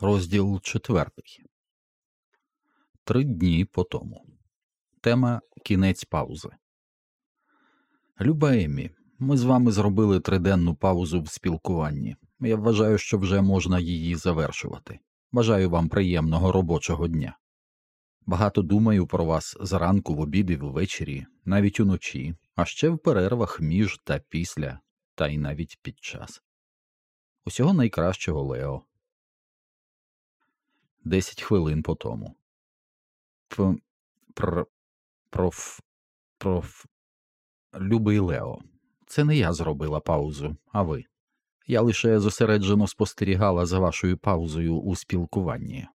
Розділ четвертий. Три дні по тому. Тема Кінець паузи. Люба Еммі, ми з вами зробили триденну паузу в спілкуванні. Я вважаю, що вже можна її завершувати. Бажаю вам приємного робочого дня. Багато думаю про вас зранку, в обід і ввечері, навіть уночі, а ще в перервах між та після, та й навіть під час. Усього найкращого Лео. Десять хвилин по тому. Пр... Проф... Проф... Любий Лео. Це не я зробила паузу, а ви. Я лише зосереджено спостерігала за вашою паузою у спілкуванні.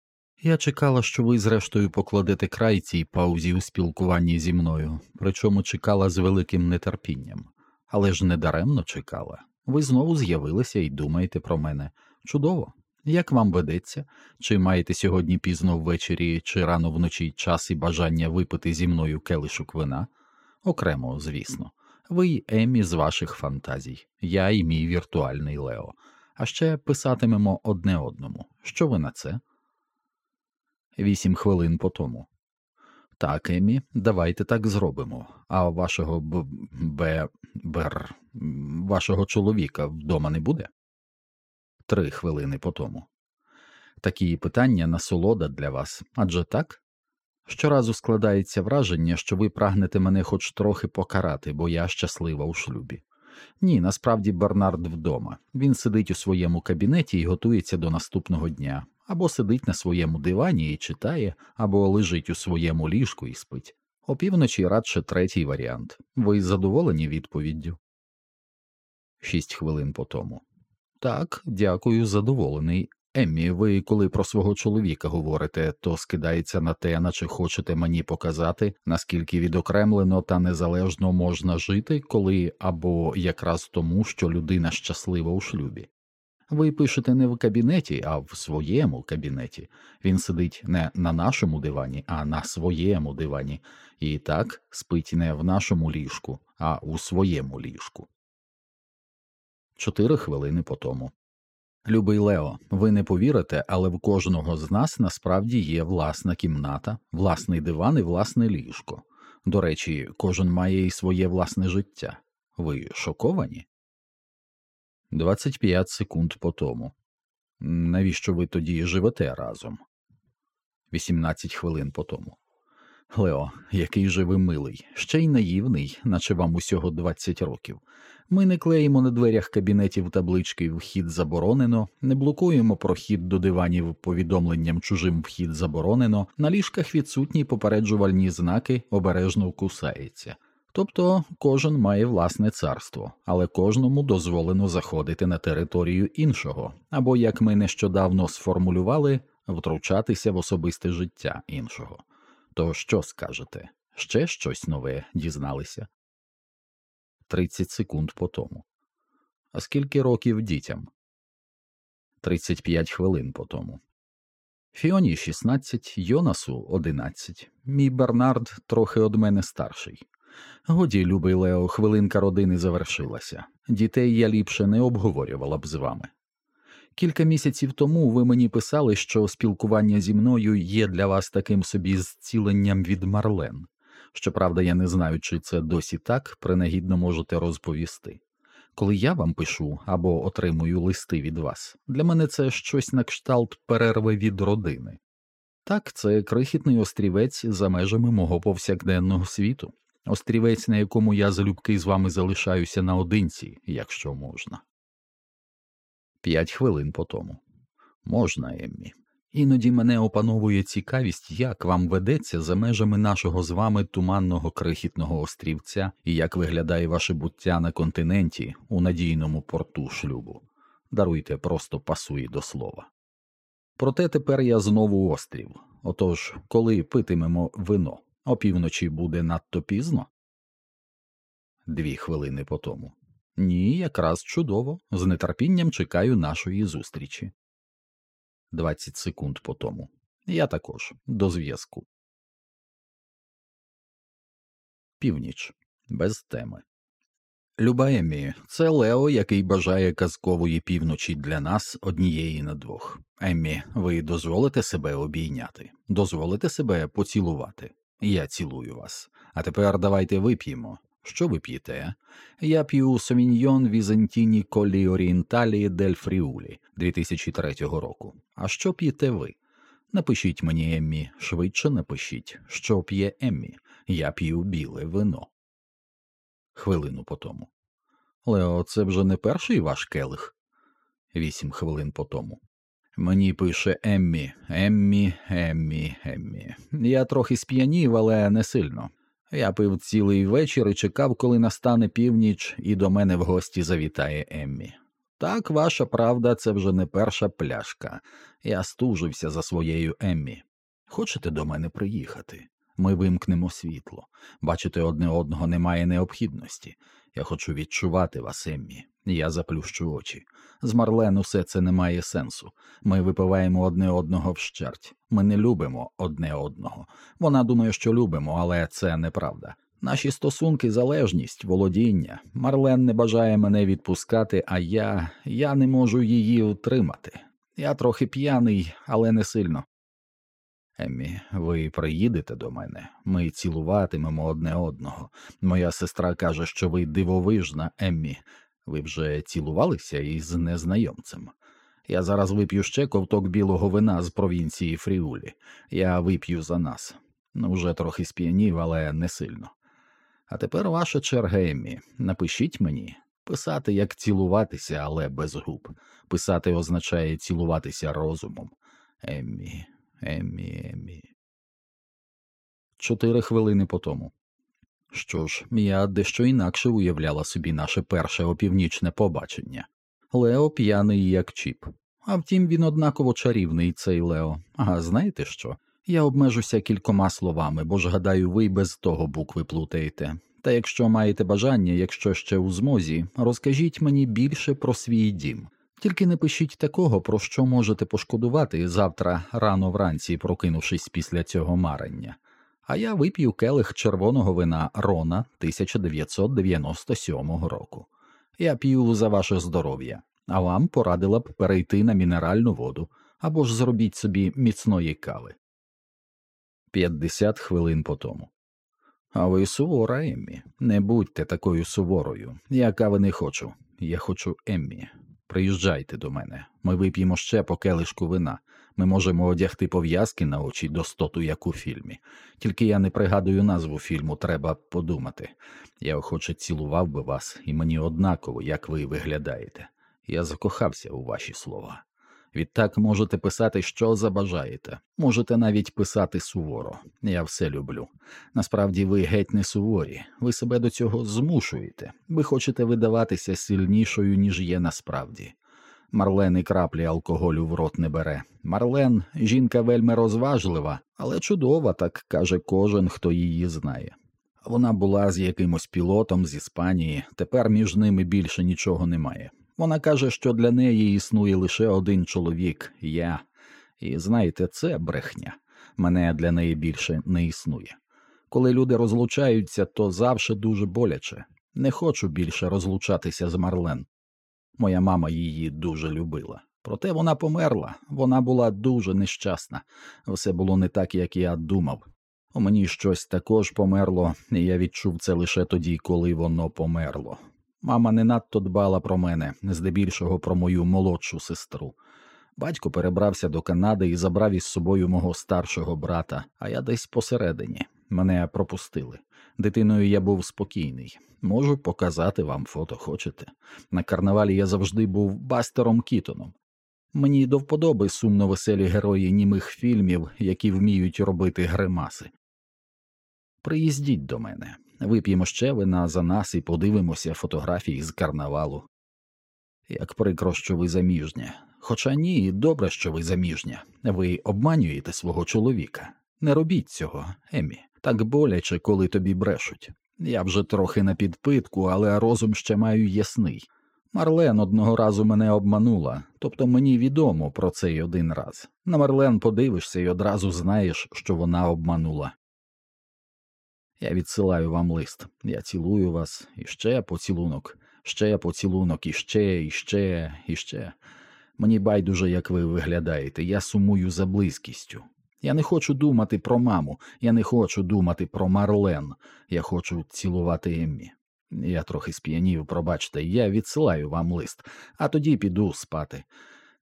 Я чекала, що ви, зрештою, покладете край цій паузі у спілкуванні зі мною, причому чекала з великим нетерпінням, але ж недаремно чекала. Ви знову з'явилися і думаєте про мене. Чудово. Як вам ведеться? Чи маєте сьогодні пізно ввечері чи рано вночі час і бажання випити зі мною келишок вина? Окремо, звісно, ви й Емі з ваших фантазій, я і мій віртуальний Лео. А ще писатимемо одне одному. Що ви на це? Вісім хвилин по тому. Так, Емі, давайте так зробимо. А вашого б... б... бр... вашого чоловіка вдома не буде? Три хвилини по тому. Такі питання насолода для вас, адже так? Щоразу складається враження, що ви прагнете мене хоч трохи покарати, бо я щаслива у шлюбі. Ні, насправді Бернард вдома. Він сидить у своєму кабінеті і готується до наступного дня, або сидить на своєму дивані і читає, або лежить у своєму ліжку і спить. Опівночі радше третій варіант. Ви задоволені відповіддю? Шість хвилин по тому. Так, дякую, задоволений. Еммі, ви коли про свого чоловіка говорите, то скидається на те, наче хочете мені показати, наскільки відокремлено та незалежно можна жити, коли або якраз тому, що людина щаслива у шлюбі. Ви пишете не в кабінеті, а в своєму кабінеті. Він сидить не на нашому дивані, а на своєму дивані, і так спить не в нашому ліжку, а у своєму ліжку. Чотири хвилини по тому. Любий Лео, ви не повірите, але в кожного з нас насправді є власна кімната, власний диван і власне ліжко. До речі, кожен має і своє власне життя. Ви шоковані? 25 секунд по тому. Навіщо ви тоді живете разом? 18 хвилин по тому. Лео, який же ви милий, ще й наївний, наче вам усього 20 років. Ми не клеїмо на дверях кабінетів таблички Вхід заборонено, не блокуємо прохід до диванів повідомленням чужим вхід заборонено, на ліжках відсутні попереджувальні знаки обережно кусається. Тобто кожен має власне царство, але кожному дозволено заходити на територію іншого, або, як ми нещодавно сформулювали, втручатися в особисте життя іншого. То що скажете? Ще щось нове дізналися? 30 секунд по тому. А скільки років дітям? 35 хвилин по тому. Фіоні 16, Йонасу 11. Мій Бернард трохи од мене старший. Годі, любий Лео, хвилинка родини завершилася. Дітей я ліпше не обговорювала б з вами. Кілька місяців тому ви мені писали, що спілкування зі мною є для вас таким собі зціленням від Марлен. Щоправда, я не знаю, чи це досі так, принагідно можете розповісти. Коли я вам пишу або отримую листи від вас, для мене це щось на кшталт перерви від родини. Так, це крихітний острівець за межами мого повсякденного світу, острівець, на якому я залюбки з вами залишаюся наодинці, якщо можна. П'ять хвилин по тому. Можна, Еммі. Іноді мене опановує цікавість, як вам ведеться за межами нашого з вами туманного крихітного острівця і як виглядає ваше буття на континенті у надійному порту шлюбу. Даруйте, просто пасує до слова. Проте тепер я знову острів. Отож, коли питимемо вино, опівночі буде надто пізно? Дві хвилини по тому. Ні, якраз чудово. З нетерпінням чекаю нашої зустрічі. 20 секунд по тому. Я також до зв'язку. Північ без теми. Люба Еммі, це Лео, який бажає казкової півночі для нас однієї на двох. Еммі, ви дозволите себе обійняти, дозволите себе поцілувати. Я цілую вас. А тепер давайте вип'ємо. Що ви п'єте? Я п'ю Совіньйон Візантіні Колі Орієнталі Дель Фріулі 2003 року. А що п'єте ви? Напишіть мені, Еммі, швидше напишіть, що п'є Еммі. Я п'ю біле вино. Хвилину по тому. Лео, це вже не перший ваш келих? Вісім хвилин по тому. Мені пише Еммі, Еммі, Еммі, Еммі. Я трохи сп'янів, але не сильно. Я пив цілий вечір і чекав, коли настане північ, і до мене в гості завітає Еммі. Так, ваша правда, це вже не перша пляшка. Я стужився за своєю Еммі. Хочете до мене приїхати? Ми вимкнемо світло. Бачити одне одного немає необхідності. Я хочу відчувати вас, Еммі. Я заплющу очі. З Марлен усе це не має сенсу. Ми випиваємо одне одного вщерть. Ми не любимо одне одного. Вона думає, що любимо, але це неправда. Наші стосунки, залежність, володіння. Марлен не бажає мене відпускати, а я я не можу її утримати. Я трохи п'яний, але не сильно. Еммі, ви приїдете до мене, ми цілуватимемо одне одного. Моя сестра каже, що ви дивовижна, Еммі. Ви вже цілувалися із незнайомцем. Я зараз вип'ю ще ковток білого вина з провінції Фріулі. Я вип'ю за нас. Ну, вже трохи сп'янів, але не сильно. А тепер ваша черга, Еммі. Напишіть мені. Писати, як цілуватися, але без губ. Писати означає цілуватися розумом. Еммі, Еммі, Еммі. Чотири хвилини по тому. Що ж, я дещо інакше уявляла собі наше перше опівнічне побачення. Лео п'яний, як чіп. А втім, він однаково чарівний, цей Лео. А знаєте що? Я обмежуся кількома словами, бо ж гадаю, ви без того букви плутаєте. Та якщо маєте бажання, якщо ще у змозі, розкажіть мені більше про свій дім. Тільки не пишіть такого, про що можете пошкодувати завтра рано вранці, прокинувшись після цього марення. А я вип'ю келих червоного вина Рона 1997 року. Я п'ю за ваше здоров'я, а вам порадила б перейти на мінеральну воду або ж зробіть собі міцної кави. 50 хвилин по тому. А ви сувора, Еммі. Не будьте такою суворою. Я кави не хочу. Я хочу Еммі. Приїжджайте до мене. Ми вип'ємо ще по келишку вина. Ми можемо одягти пов'язки на очі достоту, як у фільмі. Тільки я не пригадую назву фільму, треба подумати. Я охоче цілував би вас, і мені однаково, як ви виглядаєте. Я закохався у ваші слова. Відтак можете писати, що забажаєте, можете навіть писати суворо. Я все люблю. Насправді ви геть не суворі, ви себе до цього змушуєте, ви хочете видаватися сильнішою, ніж є насправді. Марлен і краплі алкоголю в рот не бере. Марлен жінка вельми розважлива, але чудова, так каже кожен, хто її знає. Вона була з якимось пілотом з Іспанії, тепер між ними більше нічого немає. Вона каже, що для неї існує лише один чоловік я. І знаєте, це брехня. Мене для неї більше не існує. Коли люди розлучаються, то завжди дуже боляче. Не хочу більше розлучатися з Марлен. Моя мама її дуже любила. Проте вона померла, вона була дуже нещасна. Все було не так, як я думав. У мені щось також померло, і я відчув це лише тоді, коли воно померло. Мама не надто дбала про мене, здебільшого про мою молодшу сестру. Батько перебрався до Канади і забрав із собою мого старшого брата, а я десь посередині. Мене пропустили. Дитиною я був спокійний. Можу показати вам фото, хочете. На карнавалі я завжди був бастером Кітоном. Мені до вподоби сумно веселі герої німих фільмів, які вміють робити гримаси. Приїздіть до мене, вип'ємо ще вина за нас і подивимося фотографії з карнавалу. Як прикро, що ви заміжня. Хоча ні, добре, що ви заміжня. Ви обманюєте свого чоловіка. Не робіть цього, Емі. Так боляче, коли тобі брешуть. Я вже трохи на підпитку, але розум ще маю ясний. Марлен одного разу мене обманула, тобто мені відомо про цей один раз. На Марлен подивишся і одразу знаєш, що вона обманула. Я відсилаю вам лист. Я цілую вас і ще поцілунок, ще поцілунок, і ще, і ще, і ще. Мені байдуже, як ви виглядаєте, я сумую за близькістю. Я не хочу думати про маму, я не хочу думати про Марлен, я хочу цілувати Еммі. Я трохи сп'янів, пробачте, я відсилаю вам лист, а тоді піду спати.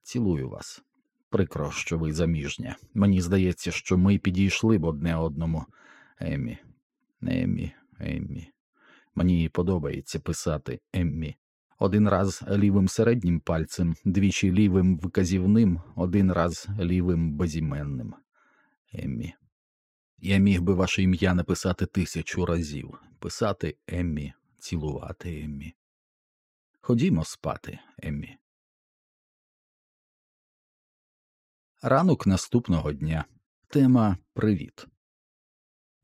Цілую вас. Прикро, що ви заміжня. Мені здається, що ми підійшли б одне одному. Еммі, Еммі, Еммі. Мені подобається писати Еммі. Один раз лівим середнім пальцем, двічі лівим вказівним, один раз лівим безіменним. Еммі. Я міг би ваше ім'я написати тисячу разів, писати Еммі, цілувати Еммі. Ходімо спати, Еммі. Ранок наступного дня. Тема Привіт.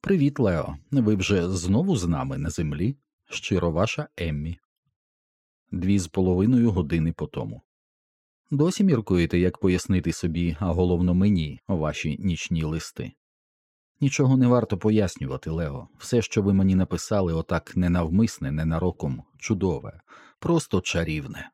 Привіт, Лео. Ви вже знову з нами на землі? Щиро ваша Еммі. Дві з половиною години по тому. Досі міркуєте, як пояснити собі, а головно мені, ваші нічні листи. Нічого не варто пояснювати, Лео. Все, що ви мені написали, отак ненавмисне, ненароком, чудове, просто чарівне.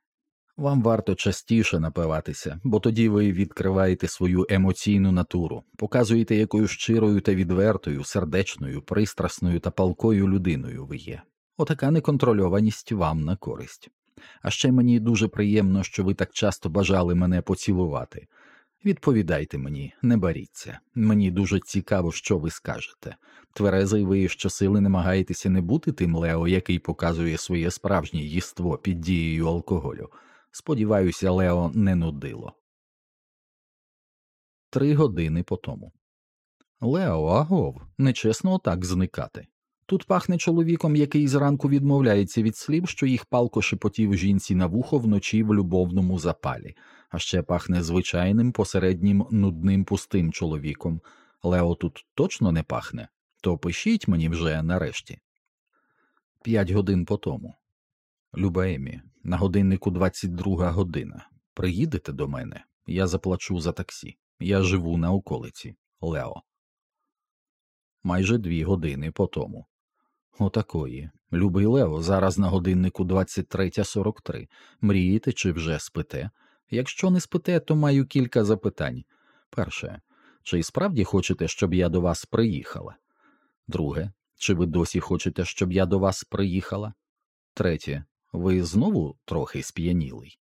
Вам варто частіше напиватися, бо тоді ви відкриваєте свою емоційну натуру, показуєте, якою щирою та відвертою, сердечною, пристрасною та палкою людиною ви є. Отака неконтрольованість вам на користь. А ще мені дуже приємно, що ви так часто бажали мене поцілувати. Відповідайте мені, не баріться. Мені дуже цікаво, що ви скажете. Тверезий ви щосили намагаєтеся не бути тим Лео, який показує своє справжнє їство під дією алкоголю. Сподіваюся, Лео не нудило. Три години по тому. Лео, агов, нечесно отак зникати. Тут пахне чоловіком, який зранку відмовляється від слів, що їх палко шепотів жінці на вухо вночі в любовному запалі, а ще пахне звичайним посереднім нудним пустим чоловіком. Лео тут точно не пахне, то пишіть мені вже нарешті. П'ять годин по тому. Люба на годиннику 22 година. Приїдете до мене, я заплачу за таксі. Я живу на околиці. Лео. Майже дві години по тому. Отакої. Любий Лео, зараз на годиннику 23.43. Мрієте чи вже спите? Якщо не спите, то маю кілька запитань. Перше, чи справді хочете, щоб я до вас приїхала? Друге, чи ви досі хочете, щоб я до вас приїхала? Третє, ви знову трохи сп'янілий?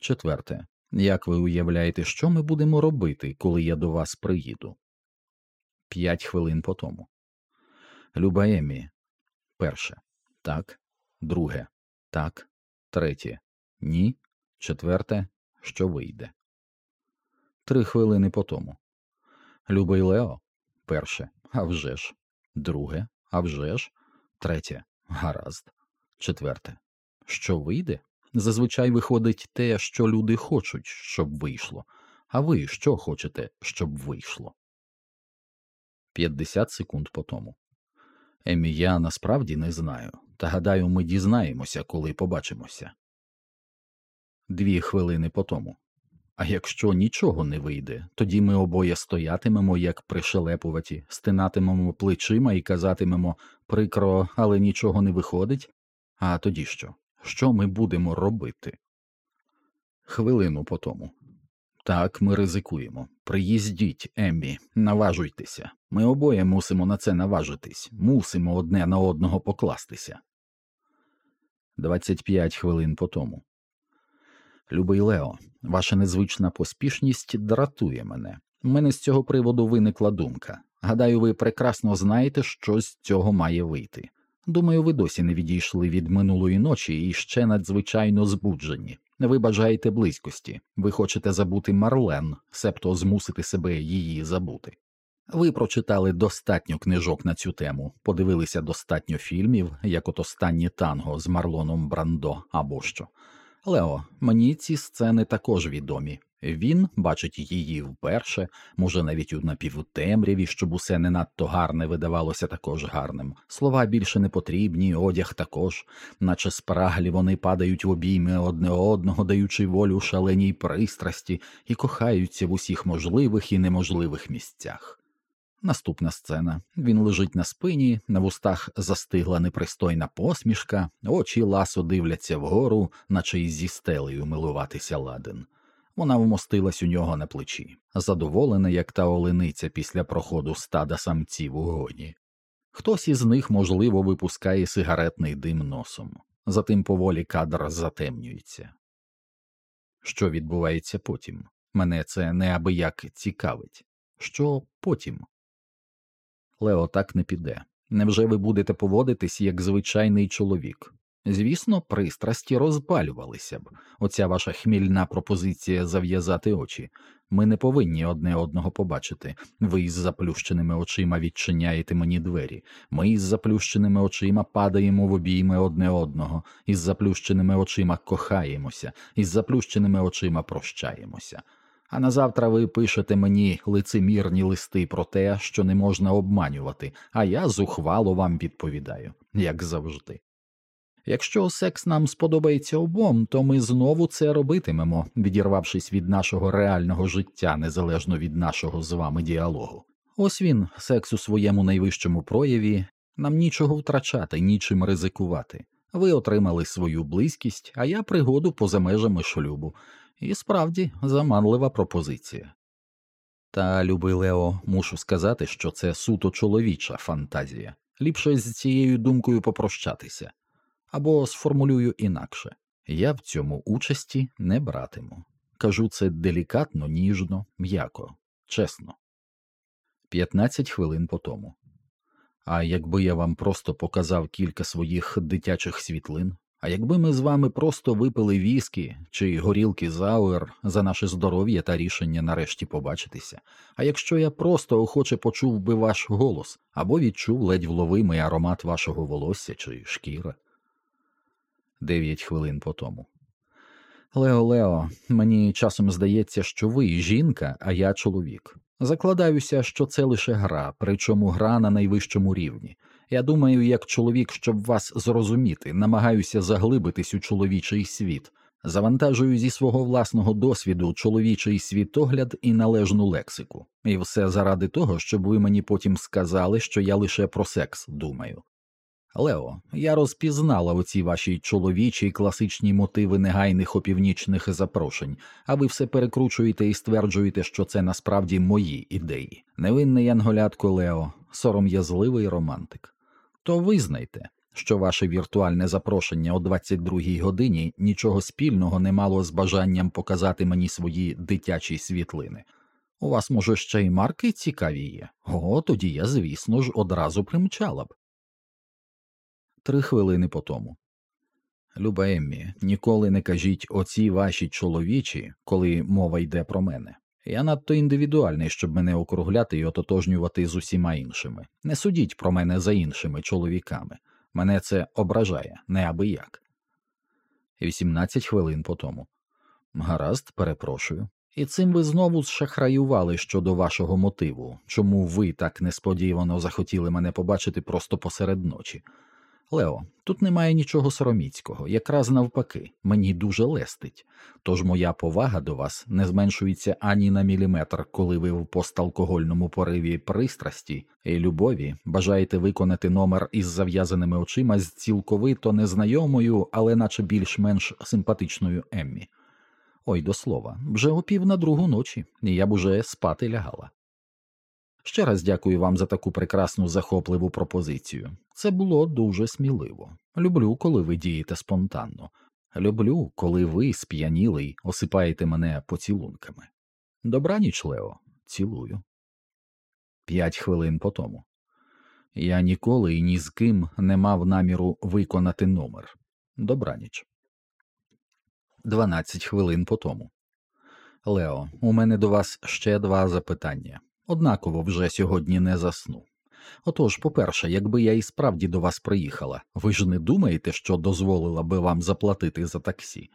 Четверте, як ви уявляєте, що ми будемо робити, коли я до вас приїду? П'ять хвилин по тому. Люба Емі, Перше так, друге так, третє ні, четверте, що вийде. Три хвилини по тому. Любий Лео. Перше. А вже ж. Друге. А вже ж. Третє. Гаразд. Четверте. Що вийде? Зазвичай виходить те, що люди хочуть, щоб вийшло. А ви що хочете, щоб вийшло? П'ятдесят секунд по тому. Емі, я насправді не знаю, та гадаю, ми дізнаємося, коли побачимося. Дві хвилини по тому. А якщо нічого не вийде, тоді ми обоє стоятимемо, як пришелепуваті, стинатимемо плечима і казатимемо прикро, але нічого не виходить. А тоді що? Що ми будемо робити? Хвилину по тому. Так, ми ризикуємо. Приїздіть, Еммі, наважуйтеся. Ми обоє мусимо на це наважитись, мусимо одне на одного покластися. 25 хвилин по тому. Любий Лео, ваша незвична поспішність дратує мене. У мене з цього приводу виникла думка. Гадаю, ви прекрасно знаєте, що з цього має вийти. Думаю, ви досі не відійшли від минулої ночі і ще надзвичайно збуджені. Ви бажаєте близькості, ви хочете забути Марлен, себто змусити себе її забути. Ви прочитали достатньо книжок на цю тему, подивилися достатньо фільмів, як от останнє танго з Марлоном Брандо або що. Лео, мені ці сцени також відомі. Він бачить її вперше, може навіть у напівтемряві, щоб усе не надто гарне видавалося також гарним. Слова більше не потрібні, одяг також, наче спраглі вони падають в обійми одне одного, даючи волю шаленій пристрасті, і кохаються в усіх можливих і неможливих місцях. Наступна сцена він лежить на спині, на вустах застигла непристойна посмішка, очі ласо дивляться вгору, наче й зі стелею милуватися ладен. Вона вмостилась у нього на плечі, задоволена, як та олениця після проходу стада самців у гоні. Хтось із них, можливо, випускає сигаретний дим носом, затим поволі кадр затемнюється. Що відбувається потім? Мене це неабияк цікавить. Що потім? Лео так не піде. Невже ви будете поводитись як звичайний чоловік? Звісно, пристрасті розпалювалися б. Оця ваша хмільна пропозиція зав'язати очі. Ми не повинні одне одного побачити. Ви із заплющеними очима відчиняєте мені двері. Ми із заплющеними очима падаємо в обійми одне одного, із заплющеними очима кохаємося, із заплющеними очима прощаємося. А на завтра ви пишете мені лицемірні листи про те, що не можна обманювати, а я зухвало вам відповідаю, як завжди. Якщо секс нам сподобається обом, то ми знову це робитимемо, відірвавшись від нашого реального життя незалежно від нашого з вами діалогу. Ось він, секс у своєму найвищому прояві, нам нічого втрачати, нічим ризикувати. Ви отримали свою близькість, а я пригоду поза межами шлюбу, і справді заманлива пропозиція. Та, любий Лео, мушу сказати, що це суто чоловіча фантазія. Ліпше з цією думкою попрощатися або сформулюю інакше я в цьому участі не братиму. Кажу це делікатно, ніжно, м'яко, чесно. 15 хвилин по тому. А якби я вам просто показав кілька своїх дитячих світлин, а якби ми з вами просто випили віскі чи горілки зауер за наше здоров'я та рішення нарешті побачитися, а якщо я просто охоче почув би ваш голос або відчув ледь вловимий аромат вашого волосся чи шкіра, дев'ять хвилин по тому. Лео Лео, мені часом здається, що ви жінка, а я чоловік. Закладаюся, що це лише гра, причому гра на найвищому рівні. Я думаю, як чоловік, щоб вас зрозуміти, намагаюся заглибитись у чоловічий світ, завантажую зі свого власного досвіду чоловічий світогляд і належну лексику, і все заради того, щоб ви мені потім сказали, що я лише про секс думаю. Лео, я розпізнала оці ваші чоловічі класичні мотиви негайних опівнічних запрошень, а ви все перекручуєте і стверджуєте, що це насправді мої ідеї. Невинний янголятко Лео, сором'язливий романтик. То визнайте, що ваше віртуальне запрошення о 22-й годині нічого спільного не мало з бажанням показати мені свої дитячі світлини. У вас, може, ще й марки цікаві є? О, тоді я, звісно ж, одразу примчала б три хвилини по тому. Люба Еммі, ніколи не кажіть оці ваші чоловічі, коли мова йде про мене. Я надто індивідуальний, щоб мене округляти і ототожнювати з усіма іншими. Не судіть про мене за іншими чоловіками. Мене це ображає, неабияк. 18 хвилин по тому. Гаразд, перепрошую. І цим ви знову зшахраювали щодо вашого мотиву, чому ви так несподівано захотіли мене побачити просто посеред ночі. Лео, тут немає нічого сороміцького, якраз навпаки, мені дуже лестить. Тож моя повага до вас не зменшується ані на міліметр, коли ви в посталкогольному пориві пристрасті і любові бажаєте виконати номер із зав'язаними очима з цілковито незнайомою, але наче більш-менш симпатичною Еммі. Ой до слова, вже опів на другу ночі, і я б уже спати лягала. Ще раз дякую вам за таку прекрасну захопливу пропозицію. Це було дуже сміливо. Люблю, коли ви дієте спонтанно. Люблю, коли ви, сп'янілий, осипаєте мене поцілунками. Добраніч, Лео, цілую. П'ять хвилин по тому. Я ніколи і ні з ким не мав наміру виконати номер. Добраніч. Дванадцять хвилин по тому. Лео, у мене до вас ще два запитання однаково вже сьогодні не засну. Отож, по-перше, якби я і справді до вас приїхала, ви ж не думаєте, що дозволила би вам заплатити за таксі?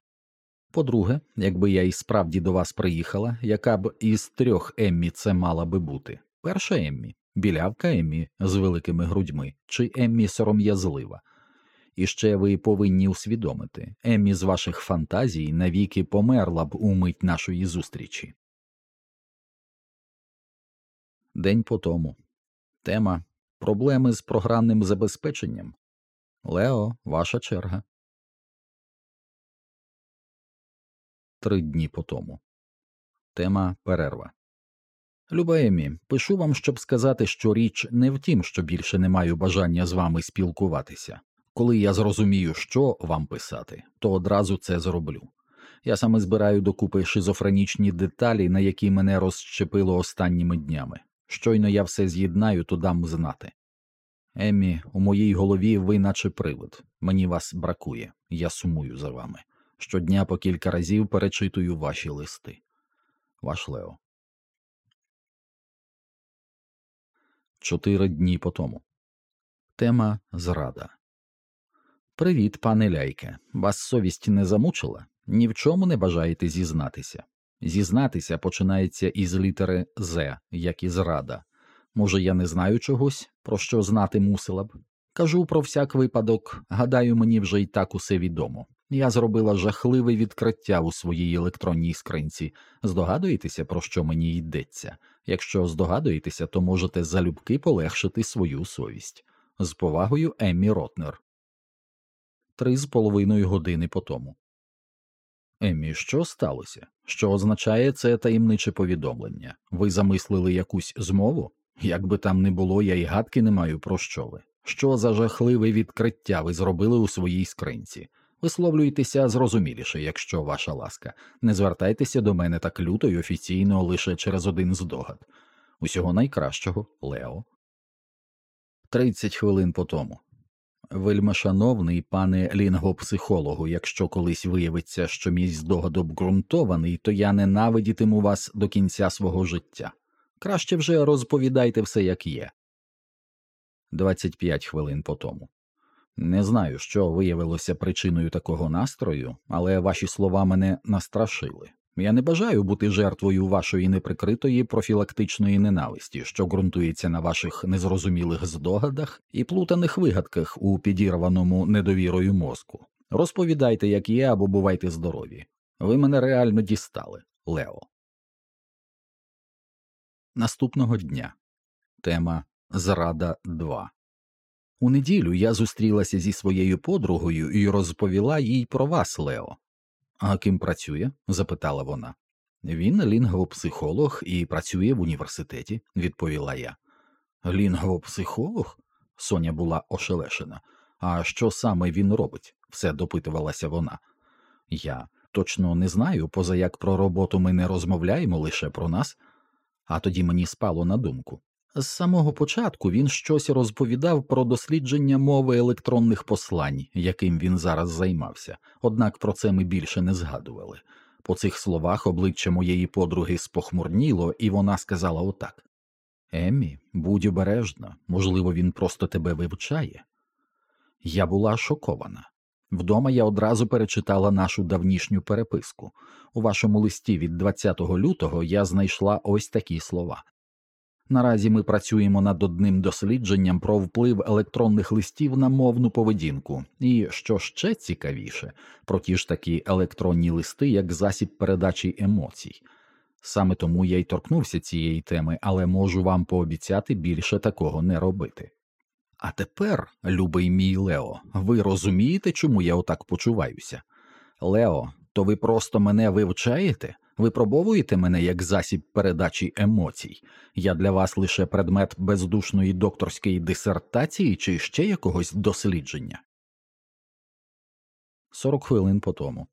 По-друге, якби я і справді до вас приїхала, яка б із трьох Еммі це мала би бути перша Еммі, білявка Еммі з великими грудьми, чи Еммі сором'язлива. І ще ви повинні усвідомити, Еммі з ваших фантазій навіки померла б у мить нашої зустрічі. День по тому. Тема проблеми з програмним забезпеченням. Лео, ваша черга. Три дні по тому. Тема перерва. Люба Емі, пишу вам, щоб сказати, що річ не в тім, що більше не маю бажання з вами спілкуватися. Коли я зрозумію, що вам писати, то одразу це зроблю. Я саме збираю докупи шизофренічні деталі, на які мене розщепило останніми днями. Щойно я все з'єднаю, то дам знати. Еммі, у моїй голові ви наче привид. Мені вас бракує, я сумую за вами. Щодня по кілька разів перечитую ваші листи. Ваш Лео. Чотири дні по тому. Тема зрада. Привіт, пане ляйке. Вас совість не замучила? Ні в чому не бажаєте зізнатися. Зізнатися починається із літери З, як і зрада. Може, я не знаю чогось, про що знати мусила б. Кажу про всяк випадок, гадаю, мені вже й так усе відомо. Я зробила жахливе відкриття у своїй електронній скринці. Здогадуєтеся, про що мені йдеться? Якщо здогадуєтеся, то можете залюбки полегшити свою совість. З повагою Еммі Ротнер. Три з половиною години по Еммі, що сталося? Що означає це таємниче повідомлення? Ви замислили якусь змову? Як би там не було, я й гадки не маю про що ви. Що за жахливе відкриття ви зробили у своїй скринці? Висловлюйтеся зрозуміліше, якщо ваша ласка. Не звертайтеся до мене так люто й офіційно лише через один здогад. Усього найкращого, Лео. Тридцять хвилин по тому. Вельмишановний пане лінгвопсихологу, якщо колись виявиться, що мій здогад обґрунтований, то я ненавидітиму вас до кінця свого життя. Краще вже розповідайте все, як є. 25 хвилин по тому. Не знаю, що виявилося причиною такого настрою, але ваші слова мене настрашили. Я не бажаю бути жертвою вашої неприкритої профілактичної ненависті, що ґрунтується на ваших незрозумілих здогадах і плутаних вигадках у підірваному недовірою мозку. Розповідайте, як є, або бувайте здорові. Ви мене реально дістали, Лео. Наступного дня тема Зрада 2 У неділю я зустрілася зі своєю подругою і розповіла їй про вас, Лео. А ким працює? запитала вона. Він лінгвопсихолог і працює в університеті, відповіла я. Лінгвопсихолог? Соня була ошелешена. А що саме він робить? все допитувалася вона. Я точно не знаю, поза як про роботу ми не розмовляємо лише про нас, а тоді мені спало на думку. З самого початку він щось розповідав про дослідження мови електронних послань, яким він зараз займався, однак про це ми більше не згадували. По цих словах обличчя моєї подруги спохмурніло, і вона сказала отак Еммі, будь обережна, можливо, він просто тебе вивчає. Я була шокована. Вдома я одразу перечитала нашу давнішню переписку. У вашому листі від 20 лютого я знайшла ось такі слова. Наразі ми працюємо над одним дослідженням про вплив електронних листів на мовну поведінку, і що ще цікавіше, про ті ж такі електронні листи як засіб передачі емоцій. Саме тому я й торкнувся цієї теми, але можу вам пообіцяти більше такого не робити. А тепер, любий мій Лео, ви розумієте, чому я отак почуваюся? Лео, то ви просто мене вивчаєте? Випробовуєте мене як засіб передачі емоцій? Я для вас лише предмет бездушної докторської дисертації чи ще якогось дослідження? Сорок хвилин по тому.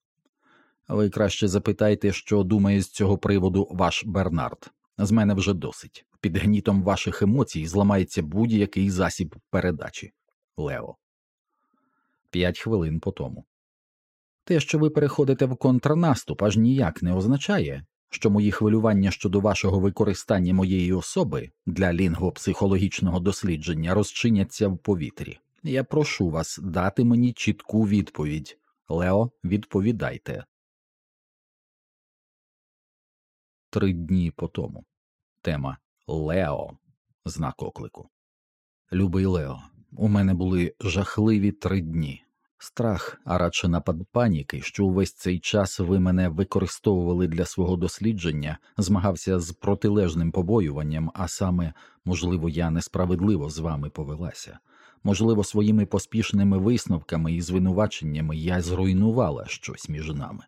Ви краще запитайте, що думає з цього приводу ваш Бернард. З мене вже досить. Під гнітом ваших емоцій зламається будь-який засіб передачі. Лео. П'ять хвилин по тому. Те, що ви переходите в контрнаступ, аж ніяк не означає, що мої хвилювання щодо вашого використання моєї особи для лінгвопсихологічного дослідження розчиняться в повітрі. Я прошу вас дати мені чітку відповідь. Лео, відповідайте. Три дні по тому. Тема Лео. Знак оклику. Любий Лео. У мене були жахливі три дні. Страх, а радше напад паніки, що увесь цей час ви мене використовували для свого дослідження, змагався з протилежним побоюванням, а саме, можливо, я несправедливо з вами повелася. Можливо, своїми поспішними висновками і звинуваченнями я зруйнувала щось між нами.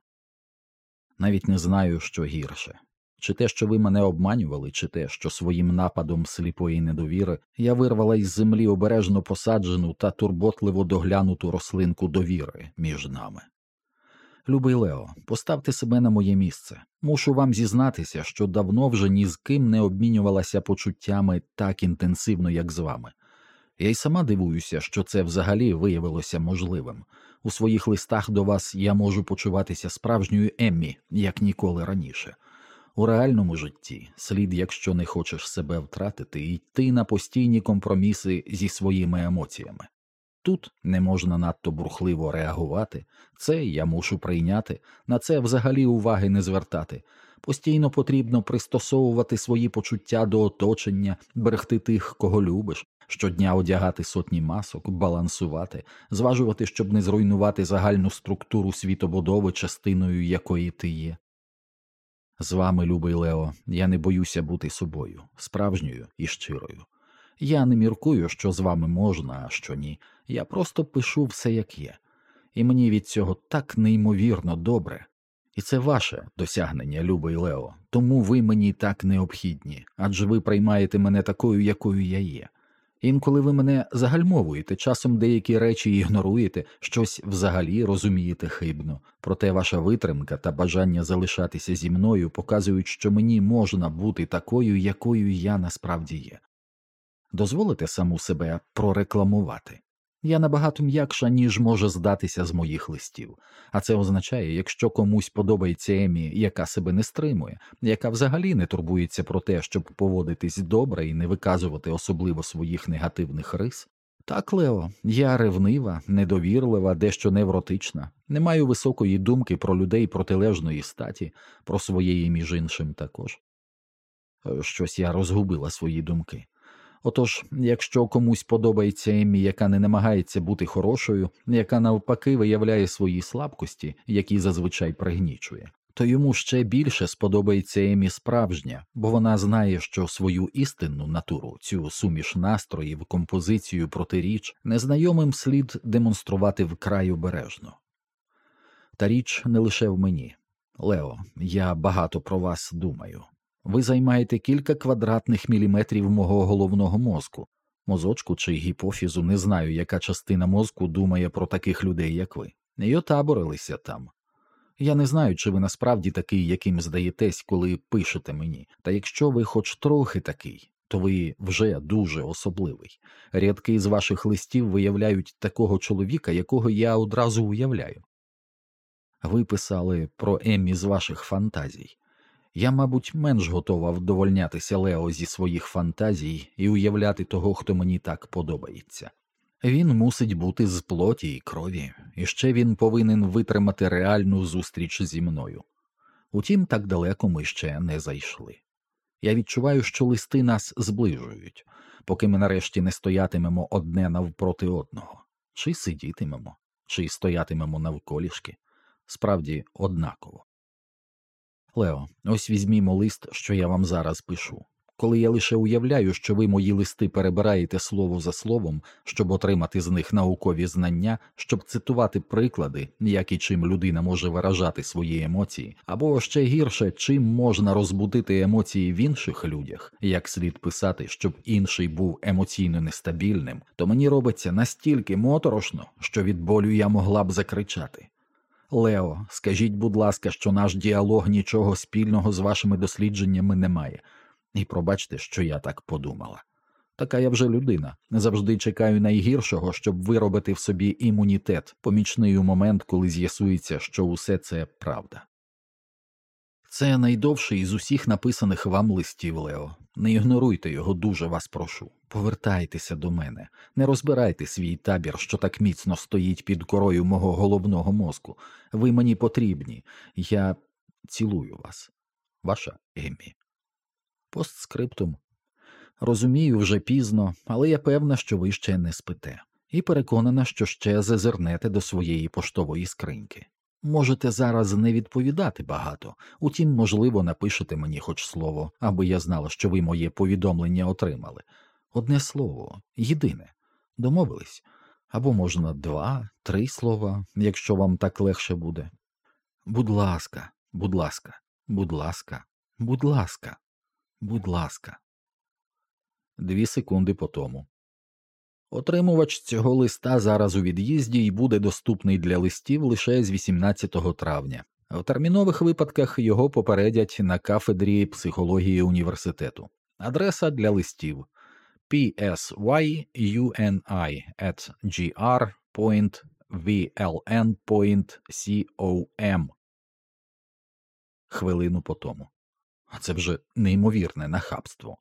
Навіть не знаю, що гірше чи те, що ви мене обманювали, чи те, що своїм нападом сліпої недовіри я вирвала із землі обережно посаджену та турботливо доглянуту рослинку довіри між нами. Любий Лео, поставте себе на моє місце. Мушу вам зізнатися, що давно вже ні з ким не обмінювалася почуттями так інтенсивно, як з вами. Я й сама дивуюся, що це взагалі виявилося можливим. У своїх листах до вас я можу почуватися справжньою Еммі, як ніколи раніше. У реальному житті слід, якщо не хочеш себе втратити, йти на постійні компроміси зі своїми емоціями. Тут не можна надто бурхливо реагувати, це я мушу прийняти, на це взагалі уваги не звертати. Постійно потрібно пристосовувати свої почуття до оточення, берегти тих, кого любиш, щодня одягати сотні масок, балансувати, зважувати, щоб не зруйнувати загальну структуру світобудови, частиною якої ти є. З вами, любий Лео, я не боюся бути собою, справжньою і щирою. Я не міркую, що з вами можна, а що ні. Я просто пишу все як є, і мені від цього так неймовірно добре. І це ваше досягнення, любий Лео, тому ви мені так необхідні, адже ви приймаєте мене такою, якою я є. Інколи ви мене загальмовуєте, часом деякі речі ігноруєте, щось взагалі розумієте хибно, проте ваша витримка та бажання залишатися зі мною показують, що мені можна бути такою, якою я насправді є. Дозволите саму себе прорекламувати. Я набагато м'якша, ніж може здатися з моїх листів, а це означає, якщо комусь подобається Емі, яка себе не стримує, яка взагалі не турбується про те, щоб поводитись добре і не виказувати особливо своїх негативних рис. Так, Лео, я ревнива, недовірлива, дещо невротична, не маю високої думки про людей протилежної статі, про своєї між іншим також. Е, щось я розгубила свої думки. Отож, якщо комусь подобається Еммі, яка не намагається бути хорошою, яка навпаки виявляє свої слабкості, які зазвичай пригнічує, то йому ще більше сподобається Емі справжня, бо вона знає, що свою істинну натуру, цю суміш настроїв, композицію протиріч, незнайомим слід демонструвати вкрай обережно. Та річ не лише в мені. Лео, я багато про вас думаю. Ви займаєте кілька квадратних міліметрів мого головного мозку, мозочку чи гіпофізу, не знаю, яка частина мозку думає про таких людей, як ви, і отаборилися там. Я не знаю, чи ви насправді такий, яким здаєтесь, коли пишете мені, та якщо ви хоч трохи такий, то ви вже дуже особливий. Рядки з ваших листів виявляють такого чоловіка, якого я одразу уявляю. Ви писали про Еммі з ваших фантазій. Я, мабуть, менш готова вдовольнятися Лео зі своїх фантазій і уявляти того, хто мені так подобається. Він мусить бути з плоті і крові, і ще він повинен витримати реальну зустріч зі мною. Утім, так далеко ми ще не зайшли. Я відчуваю, що листи нас зближують, поки ми нарешті не стоятимемо одне навпроти одного, чи сидітимемо, чи стоятимемо навколішки, справді однаково. Лео, ось візьмімо лист, що я вам зараз пишу. Коли я лише уявляю, що ви мої листи перебираєте слово за словом, щоб отримати з них наукові знання, щоб цитувати приклади, як і чим людина може виражати свої емоції, або ще гірше, чим можна розбудити емоції в інших людях, як слід писати, щоб інший був емоційно нестабільним, то мені робиться настільки моторошно, що від болю я могла б закричати. Лео, скажіть, будь ласка, що наш діалог нічого спільного з вашими дослідженнями не має, і пробачте, що я так подумала. Така я вже людина, завжди чекаю найгіршого, щоб виробити в собі імунітет, помічний у момент, коли з'ясується, що усе це правда. Це найдовший із усіх написаних вам листів, Лео. Не ігноруйте його, дуже вас прошу. Повертайтеся до мене, не розбирайте свій табір, що так міцно стоїть під корою мого головного мозку. Ви мені потрібні. Я цілую вас, ваша Еммі. Постскриптум. Розумію, вже пізно, але я певна, що ви ще не спите. і переконана, що ще зазирнете до своєї поштової скриньки. Можете зараз не відповідати багато, утім, можливо, напишете мені хоч слово, аби я знала, що ви моє повідомлення отримали. Одне слово, єдине. Домовились? Або можна два, три слова, якщо вам так легше буде. Будь ласка, будь ласка, будь ласка, будь ласка, будь ласка. Дві секунди по тому. Отримувач цього листа зараз у від'їзді і буде доступний для листів лише з 18 травня. В термінових випадках його попередять на кафедрі психології університету. Адреса для листів psyuni at gr.vln.com. Хвилину по тому. А це вже неймовірне нахабство.